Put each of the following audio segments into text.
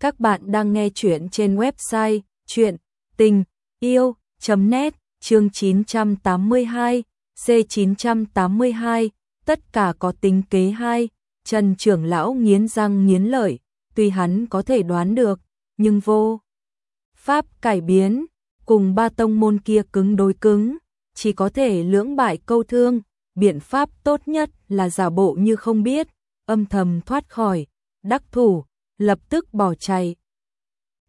Các bạn đang nghe chuyện trên website chuyện tình yêu.net chương 982, C982, tất cả có tính kế hai. Trần trưởng lão nghiến răng nghiến lợi, tuy hắn có thể đoán được, nhưng vô. Pháp cải biến, cùng ba tông môn kia cứng đối cứng, chỉ có thể lưỡng bại câu thương, biện pháp tốt nhất là giả bộ như không biết, âm thầm thoát khỏi, đắc thủ, lập tức bỏ chạy.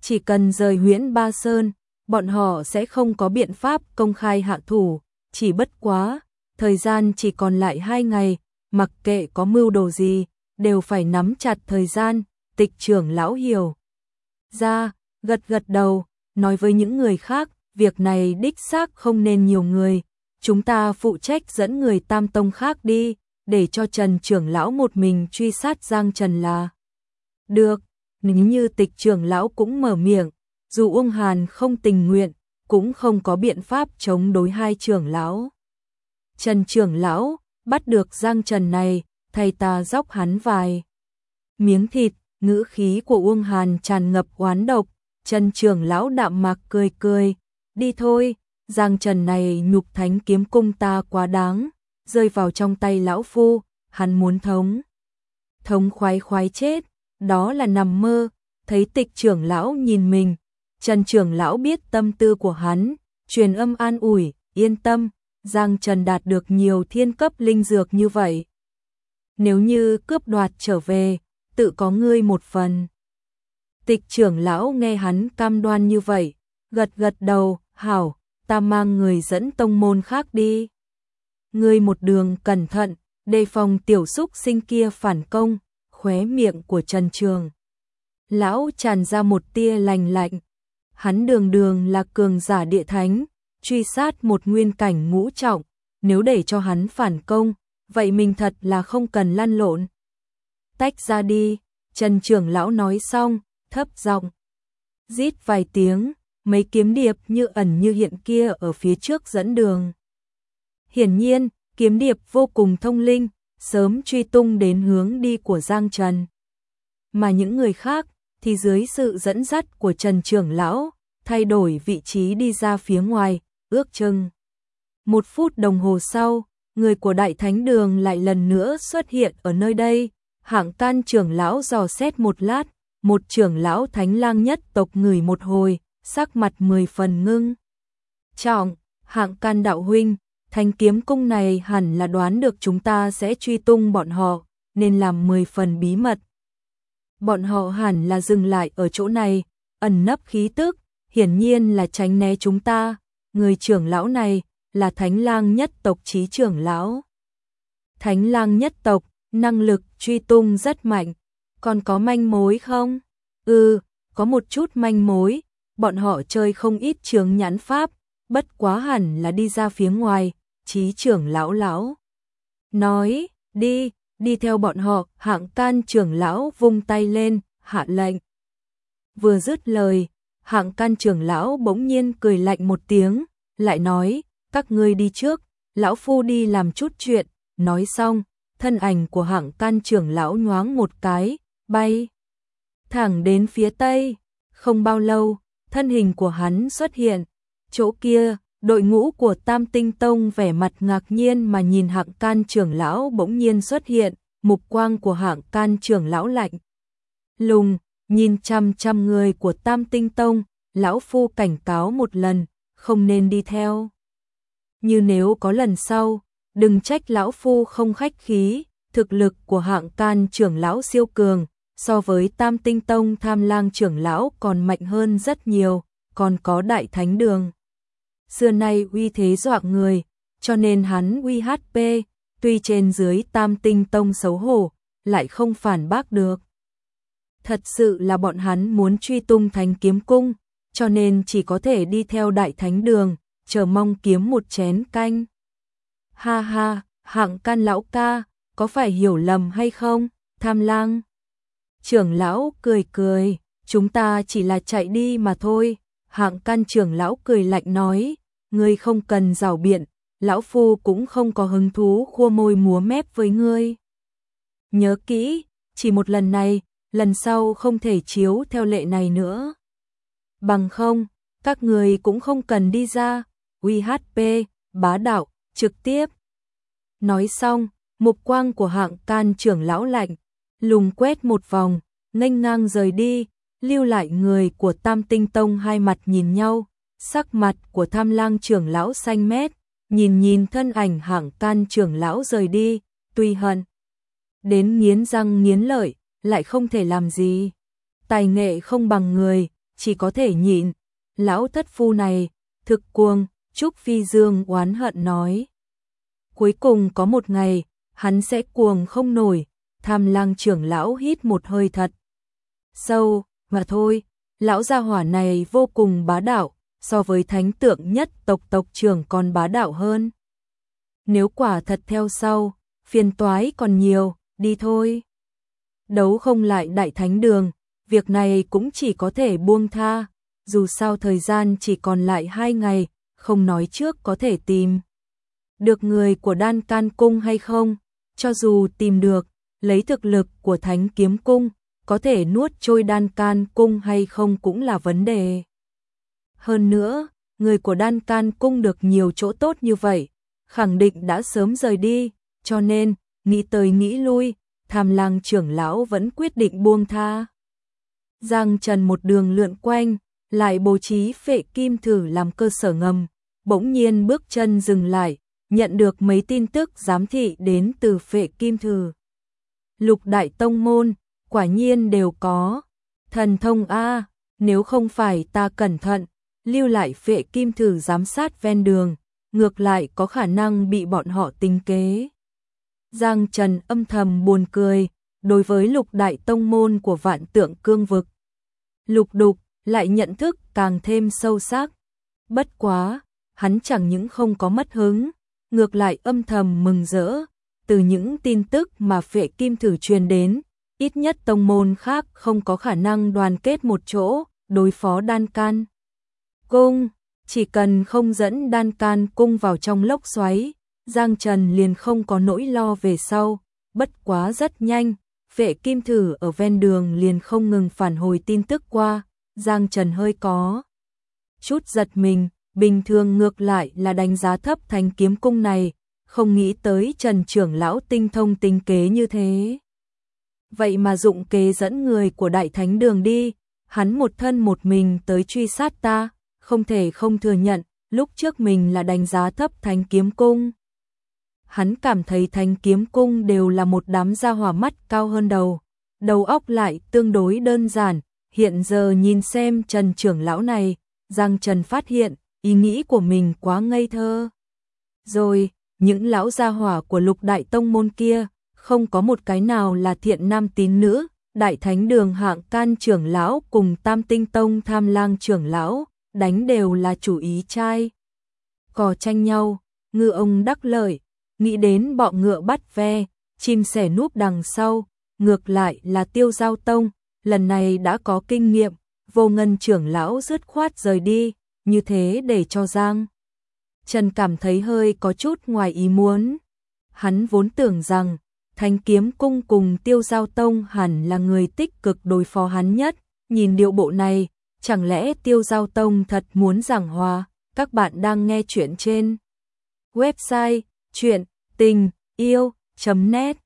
Chỉ cần rời huyễn Ba Sơn, bọn họ sẽ không có biện pháp công khai hạ thủ, chỉ bất quá, thời gian chỉ còn lại hai ngày, mặc kệ có mưu đồ gì, đều phải nắm chặt thời gian, tịch trưởng lão hiểu. Ra, gật gật đầu, nói với những người khác, việc này đích xác không nên nhiều người, chúng ta phụ trách dẫn người tam tông khác đi, để cho Trần trưởng lão một mình truy sát Giang Trần là. Được, nếu như tịch trưởng lão cũng mở miệng, dù Uông Hàn không tình nguyện, cũng không có biện pháp chống đối hai trưởng lão. Trần trưởng lão, bắt được Giang Trần này, thầy ta dốc hắn vài. Miếng thịt, ngữ khí của Uông Hàn tràn ngập oán độc, Trần trưởng lão đạm mạc cười cười, đi thôi, Giang Trần này nhục thánh kiếm cung ta quá đáng, rơi vào trong tay lão phu, hắn muốn thống. Thống khoái khoái chết, đó là nằm mơ, thấy tịch trưởng lão nhìn mình, Trần trưởng lão biết tâm tư của hắn, truyền âm an ủi, yên tâm, Giang Trần đạt được nhiều thiên cấp linh dược như vậy. Nếu như cướp đoạt trở về, tự có ngươi một phần. Tịch trưởng lão nghe hắn cam đoan như vậy, gật gật đầu, hảo, ta mang người dẫn tông môn khác đi. Ngươi một đường cẩn thận, đề phòng tiểu xúc sinh kia phản công, khóe miệng của Trần Trường. Lão tràn ra một tia lành lạnh. Hắn đường đường là cường giả địa thánh, truy sát một nguyên cảnh ngũ trọng, nếu để cho hắn phản công, vậy mình thật là không cần lăn lộn. Tách ra đi, Trần Trường lão nói xong, thấp giọng, rít vài tiếng, mấy kiếm điệp như ẩn như hiện kia ở phía trước dẫn đường. Hiển nhiên, kiếm điệp vô cùng thông linh, sớm truy tung đến hướng đi của Giang Trần. Mà những người khác thì dưới sự dẫn dắt của Trần Trưởng Lão, thay đổi vị trí đi ra phía ngoài, ước chừng. Một phút đồng hồ sau, người của Đại Thánh Đường lại lần nữa xuất hiện ở nơi đây, hạng can trưởng lão dò xét một lát, một trưởng lão thánh lang nhất tộc người một hồi, sắc mặt mười phần ngưng. Trọng, hạng can đạo huynh, thanh kiếm cung này hẳn là đoán được chúng ta sẽ truy tung bọn họ, nên làm mười phần bí mật. Bọn họ hẳn là dừng lại ở chỗ này, ẩn nấp khí tức, hiển nhiên là tránh né chúng ta. Người trưởng lão này là Thánh Lang nhất tộc trí trưởng lão. Thánh Lang nhất tộc, năng lực truy tung rất mạnh, còn có manh mối không? Ừ, có một chút manh mối, bọn họ chơi không ít trường nhãn pháp, bất quá hẳn là đi ra phía ngoài, trí trưởng lão lão. Nói, đi, đi theo bọn họ, hạng can trưởng lão vung tay lên, hạ lệnh. Vừa dứt lời, hạng can trưởng lão bỗng nhiên cười lạnh một tiếng, lại nói, các ngươi đi trước, lão phu đi làm chút chuyện, nói xong, thân ảnh của hạng can trưởng lão nhoáng một cái, bay thẳng đến phía tây, không bao lâu, thân hình của hắn xuất hiện, chỗ kia, đội ngũ của Tam Tinh Tông vẻ mặt ngạc nhiên mà nhìn hạng can trưởng lão bỗng nhiên xuất hiện, mục quang của hạng can trưởng lão lạnh. Lùng, nhìn chăm chăm người của Tam Tinh Tông, lão phu cảnh cáo một lần, không nên đi theo. Như nếu có lần sau, đừng trách lão phu không khách khí, thực lực của hạng can trưởng lão siêu cường, so với Tam Tinh Tông tham lang trưởng lão còn mạnh hơn rất nhiều, còn có đại thánh đường xưa nay uy thế dọa người, cho nên hắn uy HP, tuy trên dưới tam tinh tông xấu hổ, lại không phản bác được. Thật sự là bọn hắn muốn truy tung thánh kiếm cung, cho nên chỉ có thể đi theo đại thánh đường, chờ mong kiếm một chén canh. Ha ha, hạng can lão ca, có phải hiểu lầm hay không, tham lang? Trưởng lão cười cười, chúng ta chỉ là chạy đi mà thôi, hạng can trưởng lão cười lạnh nói, ngươi không cần rào biện, lão phu cũng không có hứng thú khua môi múa mép với ngươi. Nhớ kỹ, chỉ một lần này, lần sau không thể chiếu theo lệ này nữa. Bằng không, các người cũng không cần đi ra, UHP, bá đạo, trực tiếp. Nói xong, mục quang của hạng can trưởng lão lạnh, lùng quét một vòng, nghênh ngang rời đi, lưu lại người của Tam Tinh Tông hai mặt nhìn nhau, sắc mặt của tham lang trưởng lão xanh mét, nhìn nhìn thân ảnh hạng can trưởng lão rời đi, tuy hận. Đến nghiến răng nghiến lợi, lại không thể làm gì. Tài nghệ không bằng người, chỉ có thể nhịn. Lão thất phu này, thực cuồng, Trúc Phi Dương oán hận nói. Cuối cùng có một ngày, hắn sẽ cuồng không nổi, tham lang trưởng lão hít một hơi thật. Sâu, mà thôi, lão gia hỏa này vô cùng bá đạo, so với thánh tượng nhất tộc tộc trưởng còn bá đạo hơn. Nếu quả thật theo sau, phiền toái còn nhiều, đi thôi. Đấu không lại đại thánh đường, việc này cũng chỉ có thể buông tha, dù sao thời gian chỉ còn lại hai ngày, không nói trước có thể tìm. Được người của đan can cung hay không, cho dù tìm được, lấy thực lực của thánh kiếm cung, có thể nuốt trôi đan can cung hay không cũng là vấn đề. Hơn nữa, người của đan can cung được nhiều chỗ tốt như vậy, khẳng định đã sớm rời đi, cho nên, nghĩ tới nghĩ lui, tham lang trưởng lão vẫn quyết định buông tha. Giang Trần một đường lượn quanh, lại bố trí phệ kim thử làm cơ sở ngầm, bỗng nhiên bước chân dừng lại, nhận được mấy tin tức giám thị đến từ phệ kim thử. Lục đại tông môn, quả nhiên đều có. Thần thông A, nếu không phải ta cẩn thận, lưu lại phệ kim thử giám sát ven đường, ngược lại có khả năng bị bọn họ tính kế. Giang Trần âm thầm buồn cười, đối với lục đại tông môn của vạn tượng cương vực. Lục đục lại nhận thức càng thêm sâu sắc. Bất quá, hắn chẳng những không có mất hứng, ngược lại âm thầm mừng rỡ, từ những tin tức mà phệ kim thử truyền đến, ít nhất tông môn khác không có khả năng đoàn kết một chỗ, đối phó đan can. Cung, chỉ cần không dẫn đan can cung vào trong lốc xoáy, Giang Trần liền không có nỗi lo về sau, bất quá rất nhanh, vệ kim thử ở ven đường liền không ngừng phản hồi tin tức qua, Giang Trần hơi có chút giật mình, bình thường ngược lại là đánh giá thấp thành kiếm cung này, không nghĩ tới Trần trưởng lão tinh thông tinh kế như thế. Vậy mà dụng kế dẫn người của đại thánh đường đi, hắn một thân một mình tới truy sát ta, không thể không thừa nhận, lúc trước mình là đánh giá thấp thánh kiếm cung. Hắn cảm thấy thánh kiếm cung đều là một đám gia hỏa mắt cao hơn đầu, đầu óc lại tương đối đơn giản, hiện giờ nhìn xem Trần trưởng lão này, Giang Trần phát hiện, ý nghĩ của mình quá ngây thơ. Rồi, những lão gia hỏa của lục đại tông môn kia, không có một cái nào là thiện nam tín nữ, đại thánh đường hạng can trưởng lão cùng tam tinh tông tham lang trưởng lão, đánh đều là chủ ý trai. Cò tranh nhau, ngư ông đắc lợi, nghĩ đến bọ ngựa bắt ve, chim sẻ núp đằng sau, ngược lại là tiêu giao tông, lần này đã có kinh nghiệm, vô ngân trưởng lão dứt khoát rời đi, như thế để cho Giang. Trần cảm thấy hơi có chút ngoài ý muốn. Hắn vốn tưởng rằng, Thanh kiếm cung cùng tiêu giao tông hẳn là người tích cực đối phó hắn nhất, nhìn điệu bộ này, chẳng lẽ tiêu giao tông thật muốn giảng hòa, các bạn đang nghe chuyện trên website chuyện tình yêu.net